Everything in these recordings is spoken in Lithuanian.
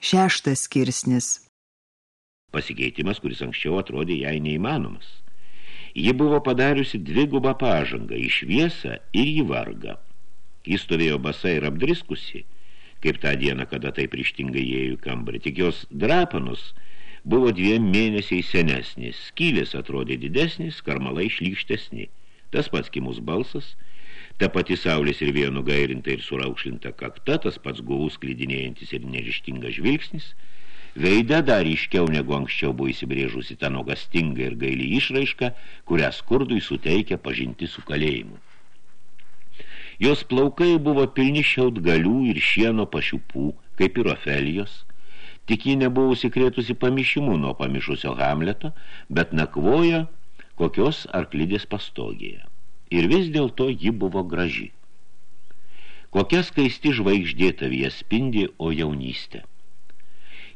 Šeštas skirsnis. Pasikeitimas, kuris anksčiau atrodė jai neįmanomas. Ji buvo padariusi dvigubą pažangą į šviesą ir į vargą. Jis stovėjo basa ir apdriskusi, kaip tą dieną, kada tai prištingai įėjo į kambarį. Tik jos drapanus buvo dviem mėnesiai senesnis, skylės atrodė didesnis, karmalai šlykštesni. Tas pats kimus balsas – Ta pati saulės ir vėjo nugairinta ir suraukšlinta kakta, tas pats guvus klydinėjantis ir nerištingas žvilgsnis, veide dar iškiau negu anksčiau buvo įsibrėžusi tą nogastingą ir gailį išraišką, kurią skurdui suteikia pažinti su kalėjimu. Jos plaukai buvo pilni šiaudgalių ir šieno pašiupų, kaip ir Ofelijos, tik ji nebuvo užsikrėtusi pamišimu nuo pamišusio Hamleto, bet nakvojo kokios arklidės pastogėje ir vis dėlto ji buvo graži. Kokia skaisti žvaigždė tavyje spindi, o jaunystė.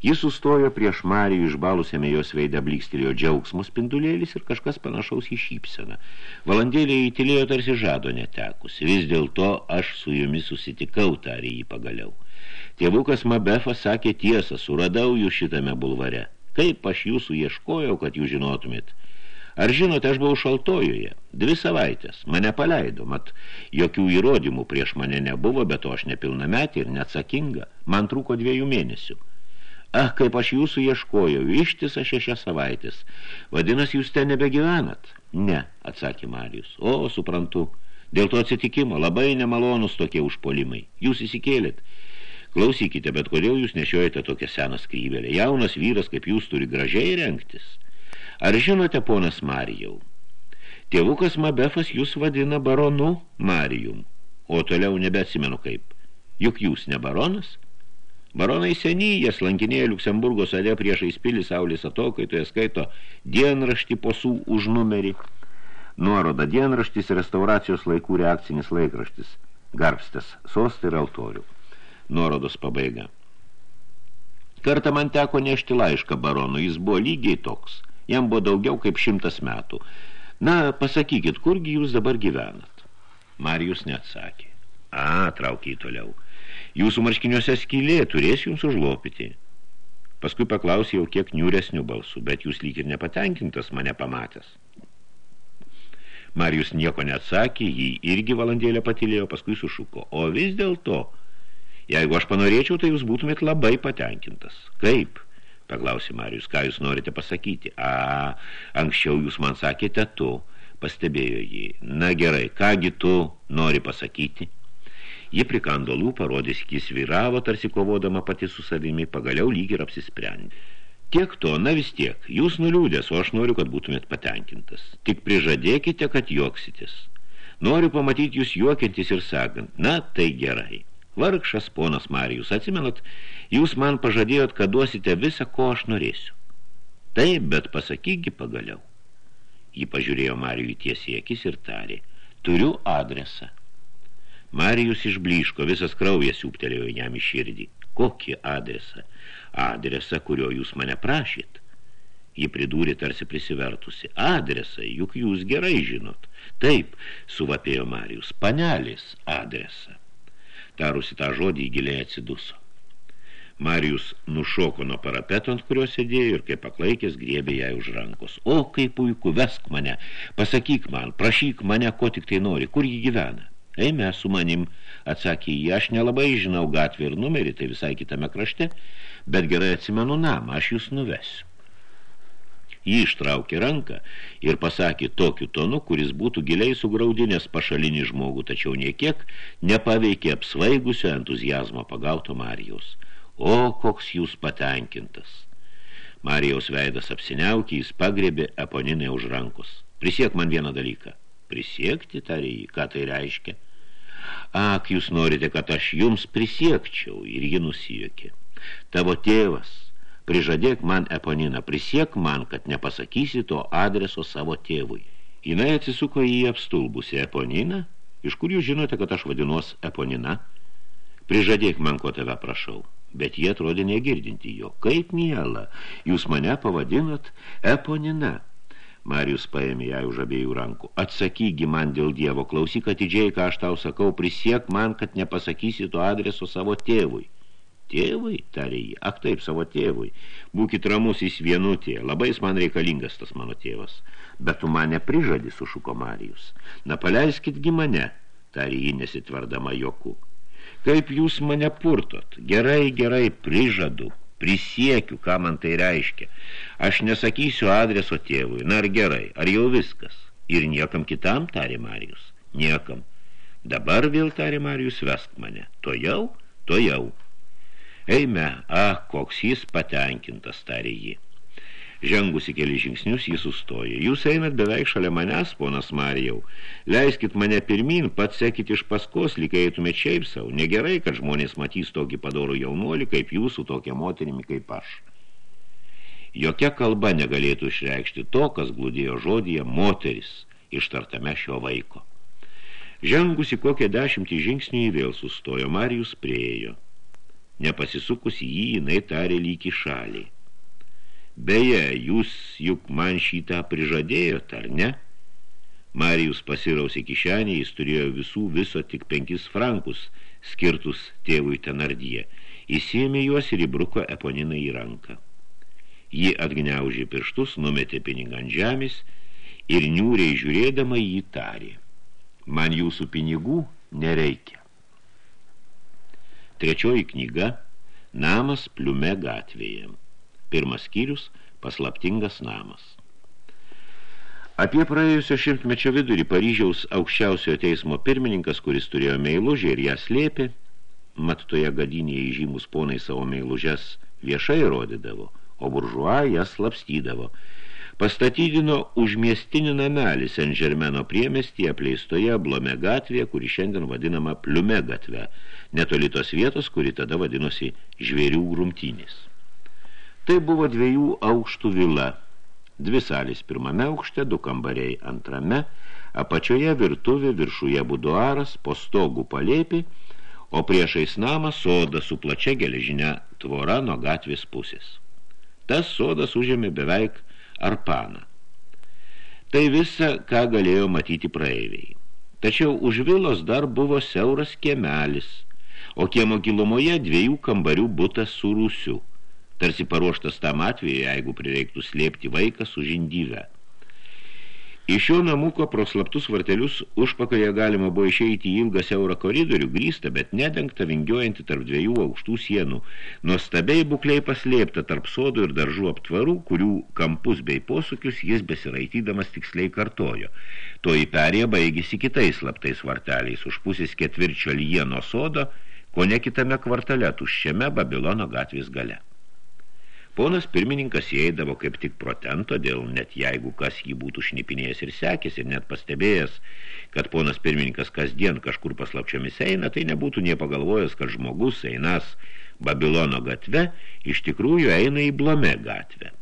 Jis sustojo prieš Marijų išbalusiame jos veidą blykstelėjo džiaugsmų spindulėlis ir kažkas panašaus į šypseną. Valandėlė įtilėjo tarsi žado netekus. Vis dėlto aš su jumis susitikau, tarė jį pagaliau. Tėvukas Mabefas sakė tiesą, suradau jūs šitame bulvare. Kaip aš jūsų ieškojau, kad jūs žinotumėt – Ar žinote, aš buvau šaltojoje, dvi savaitės, mane paleido, mat jokių įrodymų prieš mane nebuvo, bet aš nepilnametė ir neatsakinga, man trūko dviejų mėnesių. Ah, kaip aš jūsų ieškojau, ištisą šešias savaitės, vadinas, jūs ten nebegyvenat? Ne, atsakė Marijus, o, suprantu, dėl to atsitikimo labai nemalonus tokie užpolimai, jūs įsikėlėt. Klausykite, bet kodėl jūs nešiojate tokią seną skrybelę? Jaunas vyras, kaip jūs, turi gražiai rengtis. Ar žinote, ponas Marijau? Tėvukas Mabefas jūs vadina baronu Marijum, o toliau nebeatsimenu kaip. Juk jūs ne baronas? Baronai senyjas lankinėja Liuksemburgo sade priešais pilį saulės atokaitoje skaito dienraštį posų už numerį. Nuoroda dienraštis restauracijos laikų reakcinis laikraštis. Garbstas, sostai ir altorių. Nuorodos pabaiga. Kartą man teko nešti laišką baronų, jis buvo lygiai toks – Jam buvo daugiau kaip šimtas metų. Na, pasakykit, kurgi jūs dabar gyvenat? Marijus neatsakė. A, traukiai toliau. Jūsų marškiniuose skylė turės jums užlopyti. Paskui paklausė jau kiek niūresnių balsų, bet jūs lyg ir nepatenkintas mane pamatęs. Marijus nieko neatsakė, jį irgi valandėlę patilėjo, paskui sušuko. O vis dėlto, jeigu aš panorėčiau, tai jūs būtumėt labai patenkintas. Kaip? Paklausė Marijus, ką jūs norite pasakyti? A, anksčiau jūs man sakėte tu, pastebėjo jį. Na gerai, kągi tu nori pasakyti? Ji prikando lūpą, rodys, jis vyravo, tarsi kovodama pati su savimi, pagaliau lyg ir apsisprendė. Tiek to, na vis tiek, jūs nuliūdės, o aš noriu, kad būtumėt patenkintas. Tik prižadėkite, kad juoksitės. Noriu pamatyti jūs juokiantis ir sakant, na, tai gerai. Vargšas ponas Marijus, atsimenat, jūs man pažadėjot, kad duosite visą, ko aš norėsiu. Taip, bet pasakygi pagaliau. Ji pažiūrėjo Marijui tiesiai akis ir tarė, turiu adresą. Marijus išbliško, visas kraujas siūptelėjo jam į širdį. Kokį adresą? Adresą, kurio jūs mane prašyt. Ji pridūrė tarsi prisivertusi. Adresą, juk jūs gerai žinot. Taip, suvapėjo Marijus, panelės adresą. Tarusi tą žodį giliai atsiduso. Marijus nušoko nuo parapeto, ant kurio sėdėjo ir kaip paklaikęs griebė jai už rankos. O, kaip puiku, vesk mane, pasakyk man, prašyk mane, ko tik tai nori, kur jį gyvena. Eime su manim, atsakė jį, aš nelabai žinau gatvę ir numerį, tai visai kitame krašte, bet gerai atsimenu namą, aš jūs nuvesiu. Jį ištraukė ranką ir pasakė tokiu tonu, kuris būtų giliai sugraudinęs pašalinį žmogų, tačiau niekiek nepaveikė apsvaigusio entuzijazmo pagauto Marijaus. O, koks jūs patenkintas! Marijaus veidas apsiniaukė, jis pagrebė Eponinai už rankos. Prisiek man vieną dalyką. Prisiekti, tarė jį, ką tai reiškia? Ak, jūs norite, kad aš jums prisiekčiau, ir ji nusijokė. Tavo tėvas, Prižadėk man, Eponina, prisiek man, kad nepasakysi to adreso savo tėvui. Jinai atsisuko į apstulbusi Eponina, iš kur jūs žinote, kad aš vadinuos Eponina? Prižadėk man, ko tave prašau. Bet jie atrodė negirdinti jo. Kaip miela, jūs mane pavadinat Eponina. Marijus paėmė ją už abiejų rankų. Atsakygi man dėl Dievo, klausyk atidžiai, ką aš tau sakau, prisiek man, kad nepasakysi to adreso savo tėvui. Tėvui, tarė jį, ak taip, savo tėvui. Būkit ramus į vienutė, labai jis man reikalingas tas mano tėvas. Bet tu mane prižadi, sušuko Marijus. Na paleiskitgi mane, tarė jį nesitvardama joku. Kaip jūs mane purtot? Gerai, gerai, prižadu, prisiekiu, ką man tai reiškia. Aš nesakysiu adreso tėvui, na ar gerai, ar jau viskas. Ir niekam kitam, tarė Marijus, niekam. Dabar vėl tarė Marijus, vesk mane. To jau, to jau. Eime, ah, koks jis patenkintas, tarė jį. Žengusi keli žingsnius, jis sustoja. Jūs einat beveik šalia manęs, ponas Marijau. Leiskit mane pirmin, pats sekit iš paskos, lyg eitumėt šiaip savo. Negerai, kad žmonės matys tokį padorų jaunuolį, kaip jūsų, tokia moterimi kaip aš. Jokia kalba negalėtų išreikšti to, kas glūdėjo žodyje moteris, ištartame šio vaiko. Žengusi kokią dešimtį žingsnių vėl sustojo, Marijus priejo. Nepasisukus jį, jinai tarė lyg į šalį. Beje, jūs juk man šitą prižadėjot, ar ne? Marijus pasirausė kišenį, jis turėjo visų viso tik penkis frankus, skirtus tėvui tenardyje. Įsėmė juos ir įbruko eponiną į ranką. Ji atgniaužė pirštus, numetė pinigą ant žemės ir niūriai žiūrėdama jį tarė. Man jūsų pinigų nereikia. Trečioji knyga – Namas pliume gatvėje. Pirmas skyrius – paslaptingas namas. Apie praėjusio šimtmečio vidurį Paryžiaus aukščiausiojo teismo pirmininkas, kuris turėjo meilužį ir ją slėpė, mat toje gadinėje įžymus ponai savo meilužės viešai rodydavo, o buržuą jas slapstydavo – pastatydino užmiestinį namelį Sen-Žermeno priemestyje apleistoje Blome gatvėje, kuri šiandien vadinama Pliume gatve, netoli tos vietos, kuri tada vadinosi žvėrių grumtynės. Tai buvo dviejų aukštų vila, dvi salės pirmame aukšte, du kambariai antrame, apačioje virtuvė, viršuje buduaras, po stogų palėpį, o priešais namą soda su plačia geležinė tvora nuo gatvės pusės. Tas sodas užėmė beveik arpaną. Tai visa, ką galėjo matyti praeiviai. Tačiau už vilos dar buvo siauras kiemelis, o kiemo gilumoje dviejų kambarių butas su rūsiu, tarsi paruoštas tam atveju, jeigu prireiktų slėpti vaiką su žindyve. Iš šio namuko pro slaptus vartelius užpakalėje galima buvo išeiti į ilgą siaurą koridorių, grįstą, bet nedengta vingiuojantį tarp dviejų aukštų sienų, nuostabiai bukliai paslėpta tarp sodų ir daržų aptvarų, kurių kampus bei posukius jis besiraitydamas tiksliai kartojo. Toji perėja baigėsi kitais slaptais varteliais, už pusės ketvirčio lieno sodo, ko ne kitame kvartale, tuščiame Babilono gatvės gale. Ponas pirmininkas įeidavo kaip tik proten, todėl net jeigu kas jį būtų šnipinėjęs ir sekęs ir net pastebėjęs, kad ponas pirmininkas kasdien kažkur paslapčiomis eina, tai nebūtų nie pagalvojęs, kad žmogus einas Babilono gatve iš tikrųjų eina į Blome gatvę.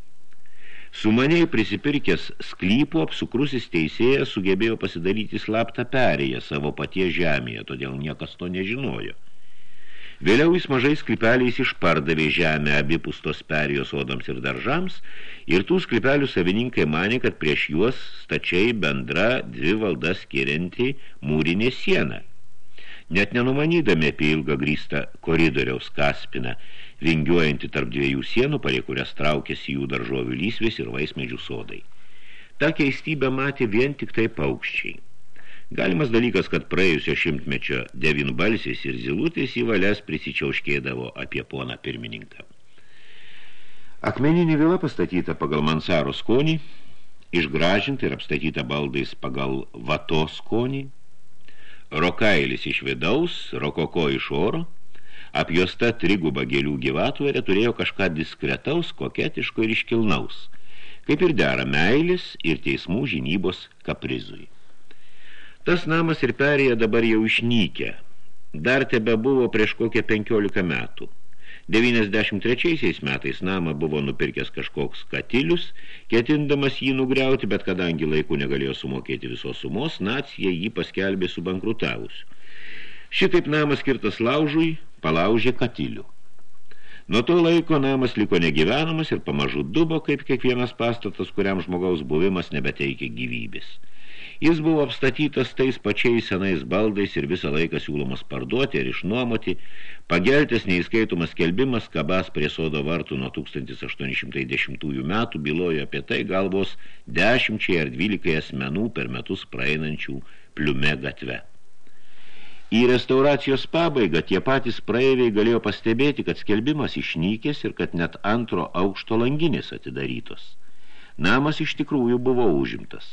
Sumaniai prisipirkęs sklypų apsukrusis teisėjas sugebėjo pasidaryti slaptą perėją savo paties žemėje, todėl niekas to nežinojo. Vėliau jis mažais sklypeliais išpardavė žemę abipus tos perijos odams ir daržams ir tų sklypelių savininkai manė, kad prieš juos stačiai bendra dvi valdas skirianti mūrinė siena. Net nenumanydami apie ilgą grįstą koridoriaus kaspiną, vingiuojantį tarp dviejų sienų, palie kurias traukėsi jų daržovių lysvės ir vaismedžių sodai. Ta keistybę matė vien tik tai paukščiai. Galimas dalykas, kad praėjusio šimtmečio devinbalsiais ir zilutės į valias prisičiauškėdavo apie poną pirmininką. Akmeninė vila pastatyta pagal mansaro skonį, išgražinta ir apstatyta baldais pagal vato skonį, rokailis iš vidaus, rokoko iš oro, apjosta triguba gėlių gyvatvorė turėjo kažką diskretaus, koketiško ir iškilnaus, kaip ir dera meilis ir teismų žinybos kaprizui. Tas namas ir perėja dabar jau išnykę. Dar tebe buvo prieš kokią 15 metų. 93 metais namą buvo nupirkęs kažkoks katilius, ketindamas jį nugriauti, bet kadangi laiku negalėjo sumokėti visos sumos, nacija jį paskelbė subankrutavusiu. Šitaip namas skirtas laužui palaužė katilių. Nuo to laiko namas liko negyvenamas ir pamažu dubo, kaip kiekvienas pastatas, kuriam žmogaus buvimas nebeteikia gyvybės. Jis buvo apstatytas tais pačiais senais baldais ir visą laiką siūlomas parduoti ar išnuomoti. Pageltės neįskaitomas kelbimas, kabas prie sodo vartų nuo 1810 metų bylojo apie tai galvos dešimčiai ar dvylikai asmenų per metus praeinančių pliume gatve. Į restauracijos pabaigą tie patys praeiviai galėjo pastebėti, kad skelbimas išnykęs ir kad net antro aukšto langinės atidarytos. Namas iš tikrųjų buvo užimtas.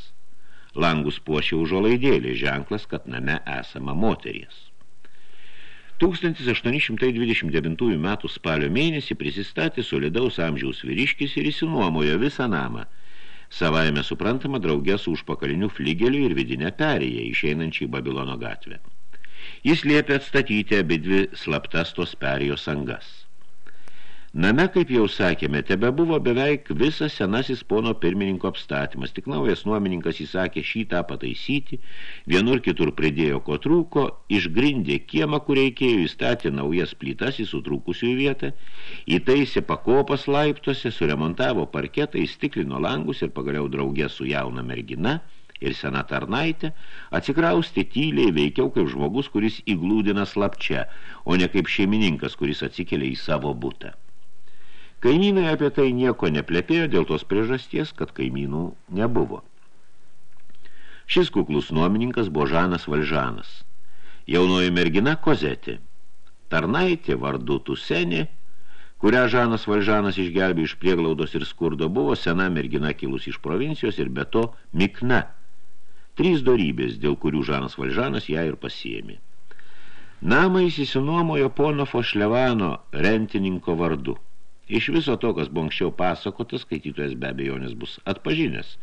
Langus puošė užolaidėlė ženklas, kad name esama moteries. 1829 metų spalio mėnesį prisistatė solidaus amžiaus vyriškis ir įsinuomojo visą namą. Savaime suprantama draugė su užpakaliniu fligeliu ir vidinę perėją, išeinančią į Babilono gatvę. Jis liepė atstatyti abidvi slaptas tos perėjos angas. Name, kaip jau sakėme, tebe buvo beveik visas senasis pono pirmininko apstatymas, tik naujas nuomininkas įsakė šitą pataisyti, vienur kitur pridėjo ko trūko, išgrindė kiemą, kur reikėjo, įstatė naujas plytas į sutrūkusių vietą, įtaisė pakopas laiptose, suremontavo parketą, įstiklino langus ir pagaliau draugė su jauna mergina ir sena tarnaitė, atsikrausti tyliai veikiau kaip žmogus, kuris įglūdina slapčia, o ne kaip šeimininkas, kuris atsikelia į savo butą. Kaimynai apie tai nieko neplepėjo dėl tos priežasties, kad kaimynų nebuvo. Šis kuklus nuomininkas buvo Žanas Valžanas. Jaunoji mergina Kozetė. Tarnaitė vardu Tusenė, kurią Žanas Valžanas išgelbė iš prieglaudos ir skurdo, buvo sena mergina kilus iš provincijos ir be to Mikna. Trys dorybės, dėl kurių Žanas Valžanas ją ir pasiėmė. Namą įsisinuomojo pono Fošlevano rentininko vardu – Iš viso to, kas buvo anksčiau pasakotas, skaitytojas be abejonės bus atpažinęs.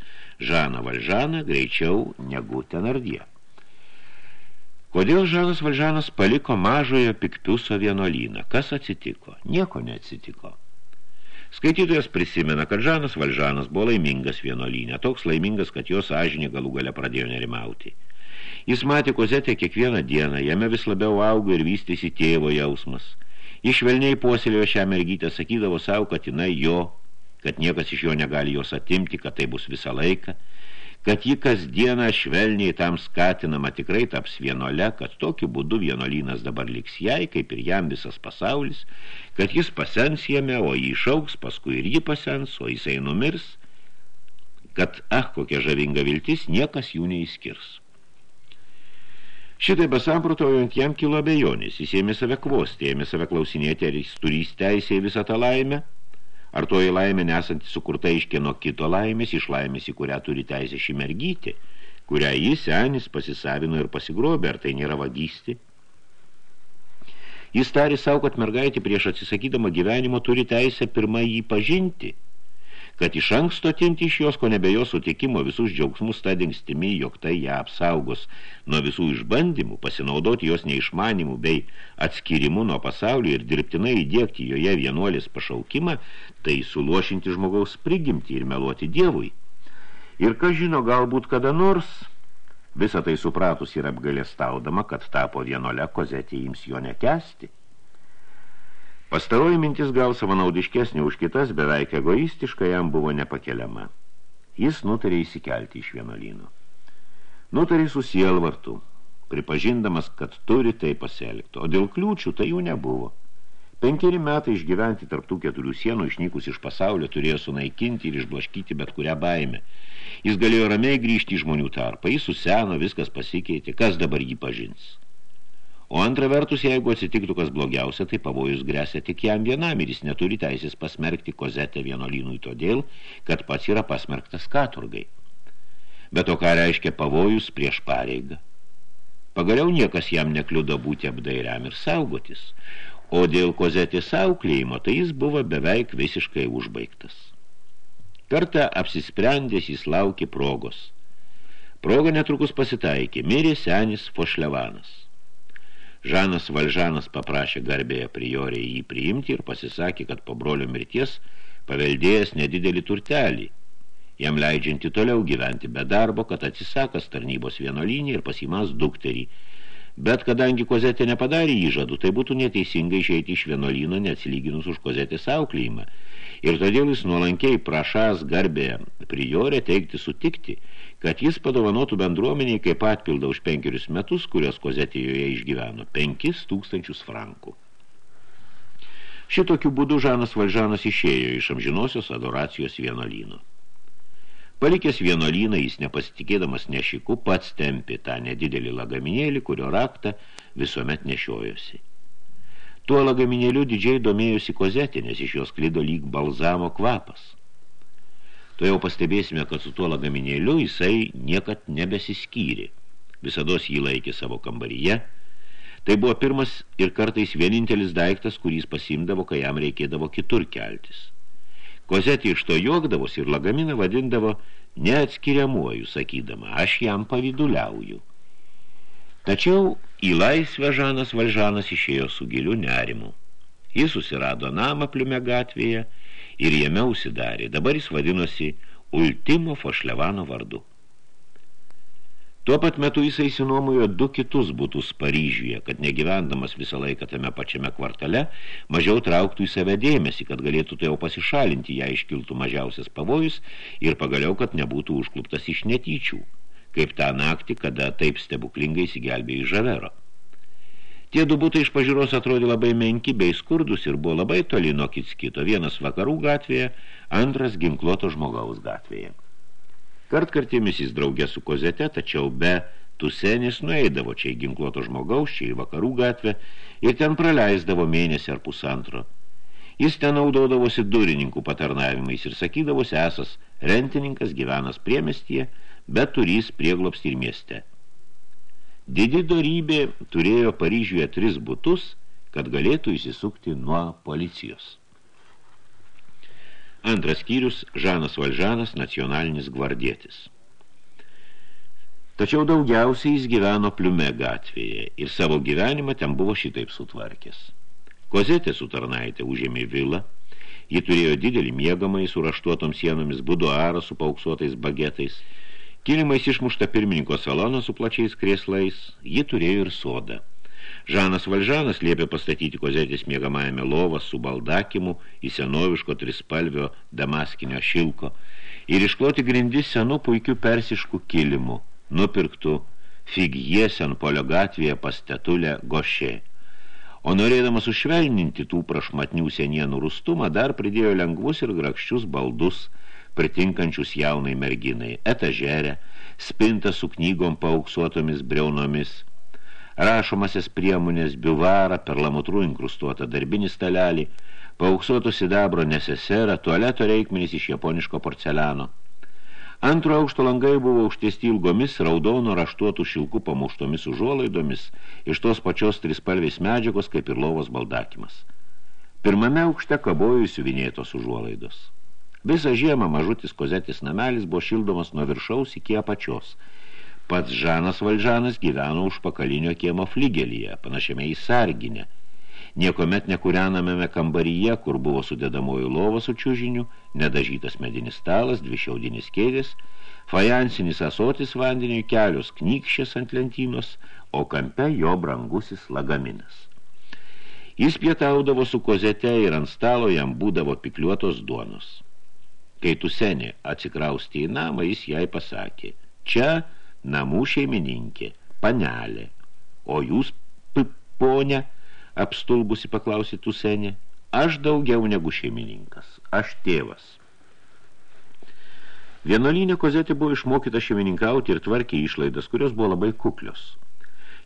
Žaną Valžaną greičiau negu Tenardie. Kodėl Žanas Valžanas paliko mažojo pikpiuso vienolyną? Kas atsitiko? Nieko neatsitiko. Skaitytojas prisimena, kad Žanas Valžanas buvo laimingas vienolynė, toks laimingas, kad jo sąžinė galų gale pradėjo nerimauti. Jis matė kozetę kiekvieną dieną, jame vis labiau augo ir vystėsi tėvo jausmas – Išvelniai puoselėjo šią mergytę, sakydavo savo, kad jinai jo, kad niekas iš jo negali jos atimti, kad tai bus visą laiką, kad ji kasdieną švelniai tam skatinama tikrai taps vienole, kad tokiu būdu vienolynas dabar liks jai, kaip ir jam visas pasaulis, kad jis pasens jame, o jį išauks, paskui ir jį pasens, o jisai numirs, kad, ah, kokia žavinga viltis, niekas jų neįskirs. Šitai besamprotaujant jam kilo abejonės, jis ėmė save kvosti, ėmė save klausinėti, ar jis turys teisę į visą tą laimę, ar toji laimė nesanti sukurta iš kieno kito laimės, iš laimės, į kurią turi teisę šį mergyti, kurią jis senis pasisavino ir pasigrobė, ar tai nėra vagysti. Jis tari savo, kad mergaitė prieš atsisakydama gyvenimo turi teisę pirmą jį pažinti – kad iš anksto atimti iš jos, ko nebe jos sutikimo visus džiaugsmus tą dingstimi, jog tai ją apsaugos nuo visų išbandymų, pasinaudoti jos neišmanimų bei atskirimu nuo pasaulio ir dirbtinai įdėkti joje vienuolės pašaukimą, tai suluošinti žmogaus prigimti ir meluoti Dievui. Ir ką žino, galbūt kada nors, visą tai supratus ir apgalėstaudama, kad tapo vienole kozetė ims jo nekesti, Pastaroji mintis gal savanaudiškesnė už kitas, beveik egoistiška jam buvo nepakeliama. Jis nutarė įsikelti iš vienolyno. Nutarė su sielvartu, pripažindamas, kad turi tai pasielgti, o dėl kliūčių tai jų nebuvo. Penkeri metai išgyventi tarptų keturių sienų išnykus iš pasaulio turėjo sunaikinti ir išblaškyti bet kurią baimę. Jis galėjo ramiai grįžti į žmonių tarpą, jis suseno, viskas pasikeitė, kas dabar jį pažins. O antra vertus, jeigu atsitiktų kas blogiausia, tai pavojus grėsia tik jam vienam ir jis neturi teisės pasmerkti kozetę vienolynui todėl, kad pats yra pasmerktas katurgai. Bet o ką reiškia pavojus prieš pareigą? Pagaliau niekas jam nekliudo būti apdairiam ir saugotis, o dėl kozetės auklėjimo tai jis buvo beveik visiškai užbaigtas. Kartą apsisprendęs jis laukė progos. Proga netrukus pasitaikė, mirė senis Fošlevanas. Žanas Valžanas paprašė garbėje priorė jį priimti ir pasisakė, kad po brolio mirties paveldėjęs nedidelį turtelį, jam leidžianti toliau gyventi be darbo, kad atsisakas tarnybos vienolynį ir pasimas dukterį, Bet kadangi kozetė nepadarė įžadų, tai būtų neteisinga išeiti iš vienolyno, neatsilyginus už kozetės auklėjimą. Ir todėl jis nuolankiai prašas garbė priorė teikti sutikti, kad jis padovanotų bendruomeniai kaip atpildą už penkerius metus, kurios kozetė joje išgyveno, penkis tūkstančius frankų. Šitokiu būdu Žanas Valžanas išėjo iš amžinosios adoracijos vienolyno. Palikęs vienolyną, jis nepasitikėdamas nešiku, pats tempi tą nedidelį lagaminėlį, kurio raktą visuomet nešiojosi. Tuo lagaminėliu didžiai domėjusi kozetė, nes iš jos klido lyg balzamo kvapas. To jau pastebėsime, kad su tuo lagaminėliu jisai niekad nebesiskyrė. Visados jį laikė savo kambaryje. Tai buvo pirmas ir kartais vienintelis daiktas, kurį jis pasimdavo, kai jam reikėdavo kitur keltis. Kozetė iš to juokdavos ir lagaminą vadindavo neatskiriamuoju, sakydama, aš jam paviduliauju. Tačiau į laisvę Žanas Valžanas išėjo su giliu nerimu. Jis susirado namą pliume gatvėje ir jame užsidarė. Dabar jis vadinosi Ultimo Fošlevano vardu. Tuo pat metu jisai įsinuomojo du kitus būtus Paryžiuje, kad negyvendamas visą laiką tame pačiame kvartale, mažiau trauktų į save dėmesį, kad galėtų tai jau pasišalinti, ją iškiltų mažiausias pavojus ir pagaliau, kad nebūtų užkluptas iš netyčių, kaip tą naktį, kada taip stebuklingai įsigelbėjo iš žavero. Tie du būtai iš pažiūros atrodė labai menki bei skurdus ir buvo labai toli nuo kits kito, vienas vakarų gatvėje, antras ginkluoto žmogaus gatvėje. Kartkartėmis jis draugė su kozete, tačiau be tusenis nueidavo čia į ginkluoto žmogaus, čia į vakarų gatvę ir ten praleisdavo mėnesį ar pusantro. Jis ten naudodavosi durininkų patarnavimais ir sakydavosi esas rentininkas gyvenas priemestyje, bet turys prieglobstį ir mieste. Didi dorybė turėjo Paryžiuje tris butus, kad galėtų įsisukti nuo policijos. Antras skyrius – Žanas Valžanas, nacionalinis gvardietis. Tačiau daugiausiai jis gyveno pliume gatvėje ir savo gyvenimą ten buvo šitaip sutvarkęs. Kozetė su tarnaitė užėmė vilą, ji turėjo didelį miegamąjį su raštuotom sienomis, buduarą su pauksuotais bagetais, kilimais išmušta pirmininko saloną su plačiais krėslais, ji turėjo ir sodą. Žanas Valžanas liepė pastatyti kozetės miegamajame lovą su baldakimu į senoviško trispalvio damaskinio šilko ir iškloti grindis senų puikių persiškų kilimų, nupirktų figie Senpolio gatvėje pastetulę Gošė. O norėdamas užšvelninti tų prašmatnių senienų rustumą, dar pridėjo lengvus ir grakščius baldus, pritinkančius jaunai merginai, etažerę, spintą su knygom paauksuotomis breunomis, rašomasis priemonės biuvarą, perlamutrų inkrustuotą darbinį stalelį, paauksuotų sidabro neseserą, tualeto reikmenys iš japoniško porceliano. Antro aukšto langai buvo užtiesti ilgomis raudono raštuotų šilkų pamuštomis užuolaidomis iš tos pačios trispalvės medžiagos, kaip ir lovos baldakimas. Pirmame aukšte kabojo įsiuvinėtos užuolaidos. Visą žiemą mažutis kozetis namelis buvo šildomas nuo viršaus iki apačios – Pats Žanas Valžanas gyveno už pakalinio kiemo flygelyje, panašiame į sarginę. Niekomet nekūrenamame kambaryje, kur buvo sudėdamoji lova su čiužiniu, nedažytas medinis stalas, dvi šiaudinis kėdės, fajansinis asotis vandeniui kelios knykščias ant lentynos, o kampe jo brangusis lagaminas. Jis pietaudavo su kozete ir ant stalo jam būdavo pikliuotos duonos. Kai tu senė atsikraustė į namą, jis jai pasakė, čia namų šeimininkė, panelė. O jūs, ponė, apstulbusi paklausė Tusenė, aš daugiau negu šeimininkas, aš tėvas. Vienolinė kozetė buvo išmokyta šeimininkauti ir tvarkė išlaidas, kurios buvo labai kuklios.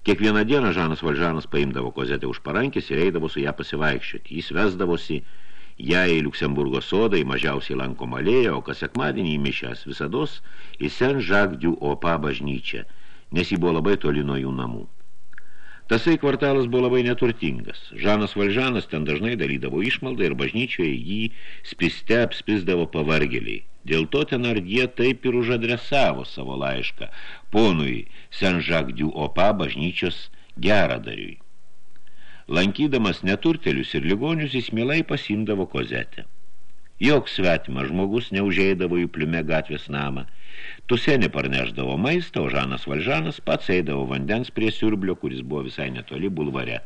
Kiekvieną dieną Žanas Valžanas paimdavo kozetę už parankės ir eidavo su ją pasivaikščioti. Jis vesdavosi ją į Liuksemburgo sodą, į mažiausiai lankomą alėją, o kas sekmadienį įmišęs visados į du Opa bažnyčią, nes jį buvo labai toli nuo jų namų. Tasai kvartalas buvo labai neturtingas. Žanas Valžanas ten dažnai dalydavo išmaldą ir bažnyčioje jį spiste apspisdavo pavargėliai. Dėl to ten ardie taip ir užadresavo savo laišką ponui du Opa bažnyčios geradariui. Lankydamas neturtelius ir ligonius, jis mielai pasimdavo kozetę. Joks svetimas žmogus neužeidavo į pliume gatvės namą. Tusenė parneždavo maistą, o Žanas Valžanas pats eidavo vandens prie siurblio, kuris buvo visai netoli bulvare.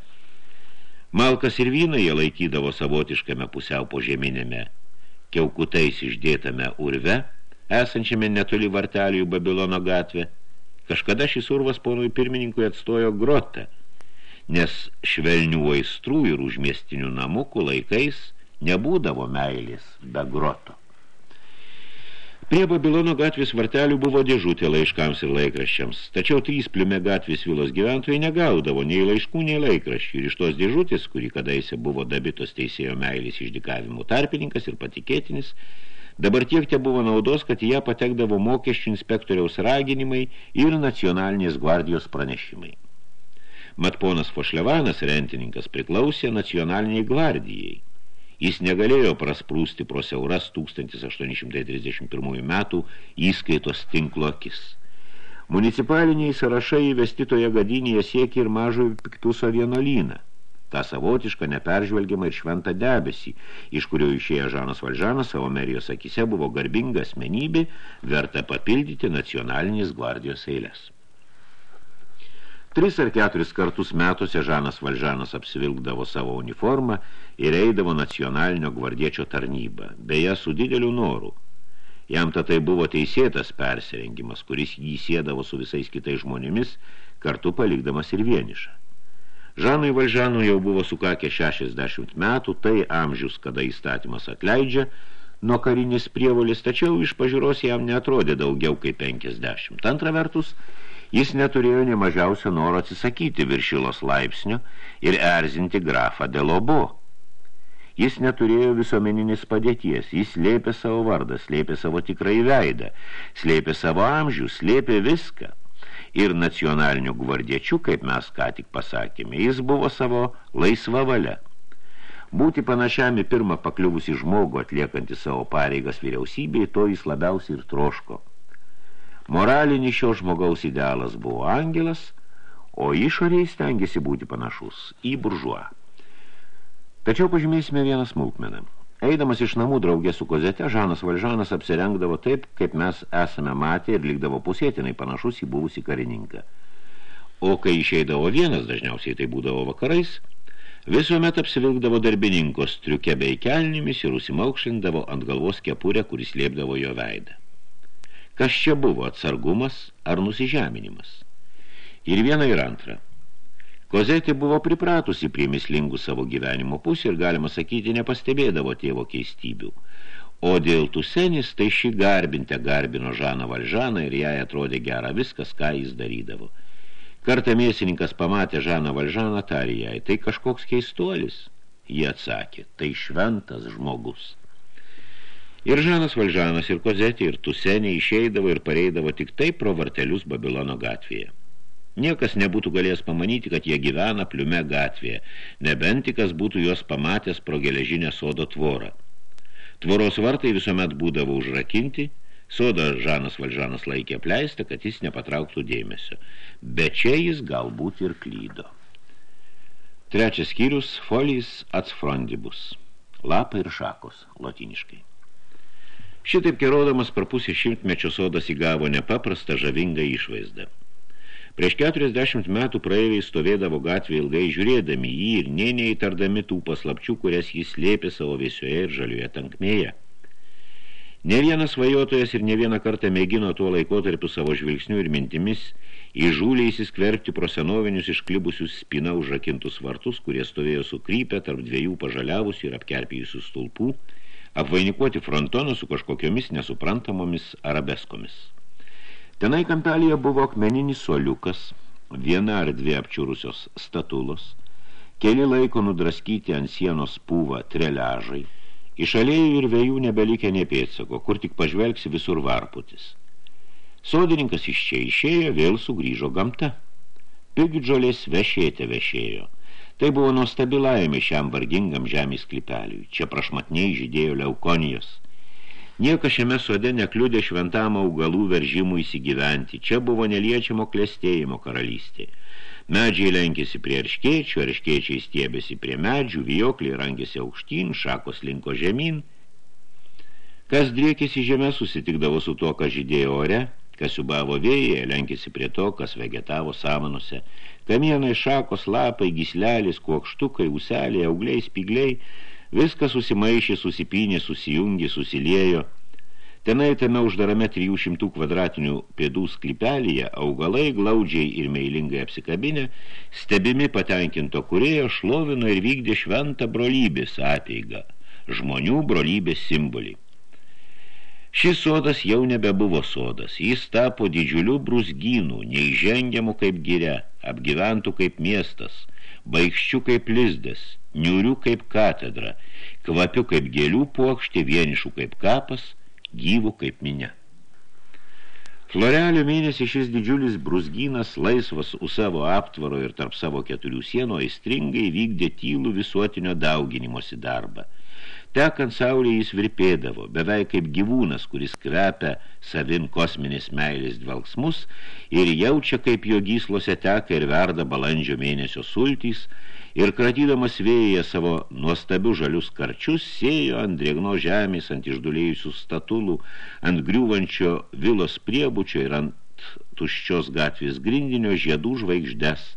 Malkas ir vyną jie laikydavo savotiškame pusiau požeminėme, kiaukutais išdėtame urve, esančiame netoli vartelių Babilono gatvė. Kažkada šis urvas ponui pirmininkui atstojo grotą, nes švelnių aistrų ir užmiestinių namukų laikais – nebūdavo meilės be groto. Prie Babilono gatvės vartelių buvo dėžutė laiškams ir laikraščiams, tačiau trys pliume gatvės vilos gyventojai negaudavo nei laiškų, nei laikraščių. Ir iš tos dėžutės, kuri kadaise buvo dabitos teisėjo meilės išdikavimų tarpininkas ir patikėtinis, dabar tiek te buvo naudos, kad ją patekdavo mokesčių inspektoriaus raginimai ir nacionalinės gvardijos pranešimai. Mat ponas Fošlevanas, rentininkas, priklausė nacionaliniai gvardijai – Jis negalėjo prasprūsti pro siauras 1831 metų įskaitos tinklo akis. Municipaliniai sąrašai įvestitoje gadinėje siekia ir mažo piktuso vienolyną. tą savotišką, neperžvelgiamą ir šventą debesį, iš kurio išėjo Žanas Valžanas savo merijos akise buvo garbinga asmenybė, verta papildyti nacionalinės gvardijos eilės. Tris ar keturis kartus metuose Žanas Valžanas apsivilkdavo savo uniformą ir eidavo nacionalinio gvardiečio tarnybą, beje, su dideliu noru. Jam tai buvo teisėtas persirengimas, kuris jį sėdavo su visais kitais žmonėmis, kartu palikdamas ir vienišą. Žanui Valžanui jau buvo sukakę 60 metų, tai amžius, kada įstatymas atleidžia, nuo karinės prievolis, tačiau iš pažiūros jam neatrodė daugiau kaip 50. Antra vertus, Jis neturėjo nemažiausio noro atsisakyti viršilos laipsnio ir erzinti grafą Delobo. Jis neturėjo visuomeninės padėties, jis slėpė savo vardą, slėpė savo tikrai veidą, slėpė savo amžių, slėpė viską. Ir nacionalinių gvardiečių, kaip mes ką tik pasakėme, jis buvo savo laisva valia. Būti panašiam į pirmą pakliuvusi žmogų atliekantį savo pareigas vyriausybėje, to jis labiausiai ir troško. Moralinis šio žmogaus idealas buvo angelas, o išoriai stengiasi būti panašus į buržuą. Tačiau pažymėsime vieną smulkmeną. Eidamas iš namų draugė su kozete, Žanas Valžanas apsirengdavo taip, kaip mes esame matę ir likdavo pusėtinai panašus į buvusį karininką. O kai išeidavo vienas, dažniausiai tai būdavo vakarais, visuomet apsivilkdavo darbininkos striuke bei kelnimis ir užsimaukšlindavo ant galvos kepurę, kuris liepdavo jo veidą. Kas čia buvo, atsargumas ar nusižeminimas? Ir viena ir antra. Kozetė buvo pripratusi prie mislingų savo gyvenimo pusę ir, galima sakyti, nepastebėdavo tėvo keistybių. O dėl tusenis, tai ši garbinte garbino Žaną Valžaną ir jai atrodė gera viskas, ką jis darydavo. Kartą mėsininkas pamatė Žaną Valžaną, tarė jai, tai kažkoks keistuolis. Jie atsakė, tai šventas žmogus. Ir Žanas Valžanas, ir Kozetė, ir Tusenė išeidavo ir pareidavo tik taip pro vartelius Babilono gatvėje. Niekas nebūtų galėjęs pamanyti, kad jie gyvena pliume gatvėje, nebent kas būtų juos pamatęs pro geležinę sodo tvorą. Tvoros vartai visuomet būdavo užrakinti, sodą Žanas Valžanas laikė apleistą, kad jis nepatrauktų dėmesio. Bet čia jis galbūt ir klydo. Trečias skyrius – folijas atsfrondibus. Lapai ir šakos, lotiniškai. Šitaip kerodamas per pusę šimtmečio sodas įgavo nepaprastą žavingą išvaizdą. Prieš 40 metų praeiviai stovėdavo gatvė ilgai žiūrėdami jį ir nė neįtardami tų paslapčių, kurias jis slėpė savo vėsioje ir žalioje tankmėje. Ne vienas vajotojas ir ne vieną kartą mėgino tuo laikotarpiu savo žvilgsnių ir mintimis įžūliai įsiskverbti pro senovinius išklibusius spina užrakintus vartus, kurie stovėjo sukrypę tarp dviejų pažaliavusių ir apkerpėjusių stulpų, apvainikuoti frontonų su kažkokiomis nesuprantamomis arabeskomis. Tenai kampelėje buvo akmeninis soliukas, viena ar dvi apčiūrusios statulos, keli laiko nudraskyti ant sienos pūva treliažai, iš alėjų ir vėjų nebelikė nepėtsako, kur tik pažvelgsi visur varputis. Sodininkas iš čia išėjo, vėl sugrįžo gamta. Pigdžolės vešėte vešėjo. Tai buvo nuostabi laimė šiam vargingam žemės klipeliui. Čia prašmatniai žydėjo leukonijos. Niekas šiame sode nekliudė šventam augalų veržimų įsigyventi. Čia buvo neliečiamo klestėjimo karalystė. Medžiai lenkėsi prie arškėčių, arškėčiai stiebėsi prie medžių, vijokliai rangėsi aukštyn, šakos linko žemyn. Kas driekėsi žemė susitikdavo su tuo, kas žydėjo ore, kas subavo vėjai, lenkėsi prie to, kas vegetavo samanose. Kamienai, šakos, lapai, gislelis, kuokštukai, useliai, augliai, spigliai, viskas susimaišė, susipynė, susijungė, susiliejo. Tenai tame uždarame 300 kvadratinių pėdų sklypelyje augalai glaudžiai ir meilingai apsikabinę, stebimi patenkinto kurėjo, šlovino ir vykdė šventą brolybės apeigą, žmonių brolybės simbolį. Šis sodas jau nebebuvo sodas, jis tapo didžiuliu brusgynų, neįžengiamų kaip giria, apgyventų kaip miestas, baigščių kaip lizdas, niurių kaip katedra, kvapių kaip gėlių puokštė, vienišų kaip kapas, gyvų kaip minė. Florelio mėnesį šis didžiulis brusgynas, laisvas už savo aptvaro ir tarp savo keturių sienų, aistringai vykdė tylų visuotinio dauginimosi darbą – Tekant saulė jis virpėdavo, beveik kaip gyvūnas, kuris kvepia savin kosminės meilės dvelgsmus ir jaučia, kaip jo gyslose teka ir verda balandžio mėnesio sultys, ir kratydamas vėją savo nuostabių žalius karčius, sėjo ant drėgno žemės, ant išdulėjusių statulų, ant griūvančio vilos priebučio ir ant tuščios gatvės grindinio žiedų žvaigždes,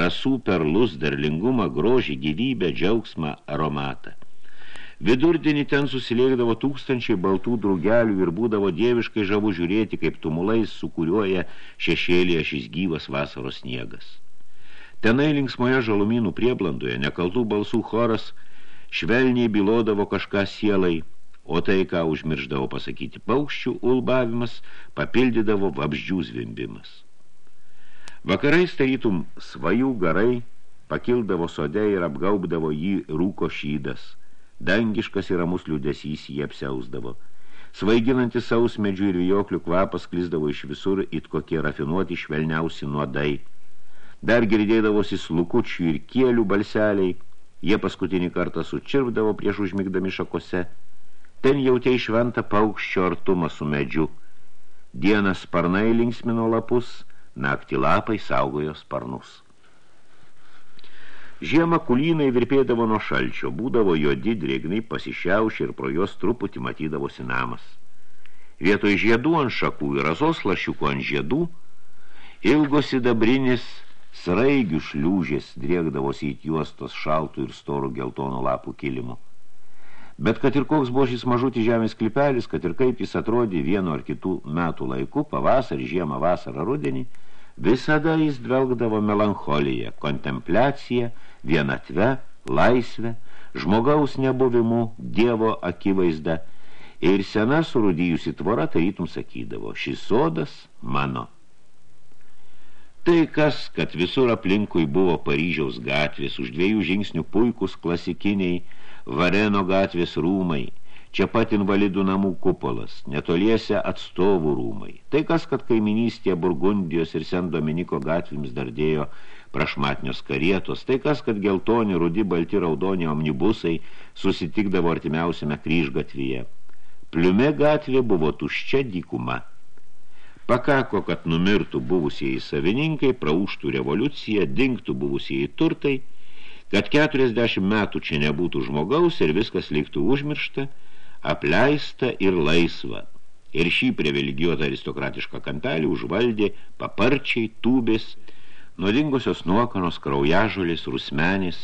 rasų perlus, derlingumą, grožį, gyvybę, džiaugsmą, aromatą. Vidurdienį ten susiliekdavo tūkstančiai baltų draugelių ir būdavo dieviškai žavu žiūrėti, kaip tumulais sukuriuoja šešėlėje šis gyvas vasaros sniegas. Tenai linksmoje žalumynų prieblandoje nekaltų balsų choras švelniai bilodavo kažką sielai, o tai, ką užmirždavo pasakyti paukščių ulbavimas, papildydavo vabzdžių zvimbimas. Vakarais tarytum svajų garai pakildavo sode ir apgaubdavo jį rūko šydas – Dangiškas ir ramus liūdesys jie apsiausdavo. Svaiginantis sausmedžių ir vijoklių kvapas klizdavo iš visur, it kokie rafinuoti švelniausi nuodai. Dar girdėdavosi slukučių ir kielių balseliai, jie paskutinį kartą sučirvdavo prieš užmigdami šakose. Ten jautė šventą paukščio artumą su medžiu. Dienas sparnai linksmino lapus, naktį lapai saugojo sparnus. Žiemą kulynai virpėdavo nuo šalčio, būdavo juodi drėgnai pasišiaušė ir pro juos truputį matydavosi namas. Vietoj žiedų ant šakų ir razos lašiukų ant žiedų, ilgos sidabrinis sraigių šliūžės drėkdavosi į juostos šaltų ir storų geltonų lapų kilimu. Bet kad ir koks buvo šis mažutis žemės klipelis, kad ir kaip jis atrodė vienu ar kitų metų laiku, pavasarį, žiemą, vasarą, rudenį, visada jis dvelgdavo melancholiją, kontempliaciją, vienatve, laisvę, žmogaus nebuvimu, Dievo akivaizda ir sena surūdyjusi tvora tarytum sakydavo, šis sodas mano. Tai kas, kad visur aplinkui buvo Paryžiaus gatvės, už dviejų žingsnių puikus klasikiniai Vareno gatvės rūmai, čia pat invalidų namų kupolas, netoliese atstovų rūmai. Tai kas, kad kaiminystė Burgundijos ir Sen Dominiko gatvėms dardėjo prašmatnios karietos, tai kas, kad geltoni, rudi, balti, raudoni omnibusai susitikdavo artimiausiame kryžgatvyje. Pliume gatvė buvo tuščia dykuma. Pakako, kad numirtų buvusieji savininkai, prauštų revoliuciją, dinktų buvusieji turtai, kad 40 metų čia nebūtų žmogaus ir viskas liktų užmiršta, apleista ir laisva. Ir šį privilegijuotą aristokratišką kampelį užvaldė paparčiai, tūbės, Nuodingosios nuokanos, kraujažolės, rusmenės,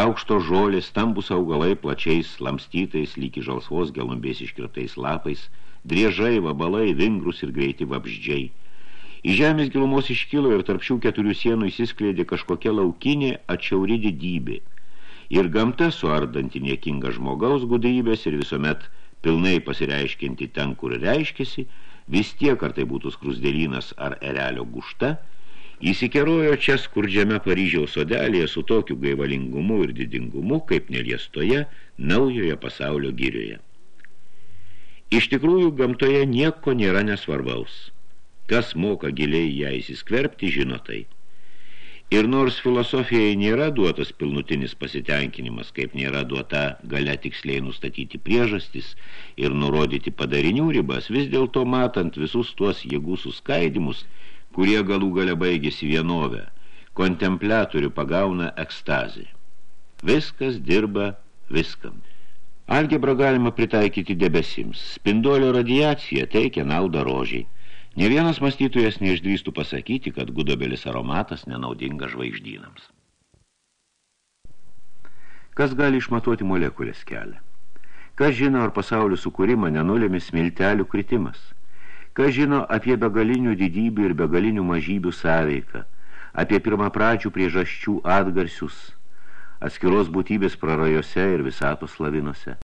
aukšto žolės, stambus augalai plačiais, lamstytais, lygi žalsvos gelumbės iškirtais lapais, driežai, vabalai, vingrus ir greiti vabždžiai. Į žemės gilumos iškilo ir tarp šių keturių sienų įsiskleidė kažkokia laukinė atšiauri didybė. Ir gamta suardanti niekinga žmogaus gudrybės ir visuomet pilnai pasireiškinti ten, kur reiškėsi, vis tiek, ar tai būtų skrusdėlynas ar erelio gušta – Įsikerojo čia skurdžiame Paryžiaus sodelėje su tokiu gaivalingumu ir didingumu, kaip neliestoje naujoje pasaulio girioje. Iš tikrųjų, gamtoje nieko nėra nesvarbaus. Kas moka giliai ją įsiskverbti, žino tai. Ir nors filosofijai nėra duotas pilnutinis pasitenkinimas, kaip nėra duota galia tiksliai nustatyti priežastis ir nurodyti padarinių ribas, vis dėlto matant visus tuos jėgų suskaidimus – kurie galų gale baigėsi vienovę, kontempliatorių pagauna ekstazį. Viskas dirba viskam. Algebrą galima pritaikyti debesims. Spindolio radiacija teikia naudą rožiai. Ne vienas mąstytojas neišdrįstų pasakyti, kad gudobelis aromatas nenaudinga žvaigždynams. Kas gali išmatuoti molekulės kelią? Kas žino, ar pasaulio sukūrimą nenulėmė smiltelių kritimas? Kas žino apie begalinių didybių ir begalinių mažybių sąveiką, apie pirmapradžių priežasčių atgarsius, atskiros būtybės prarajose ir visatos lavinose?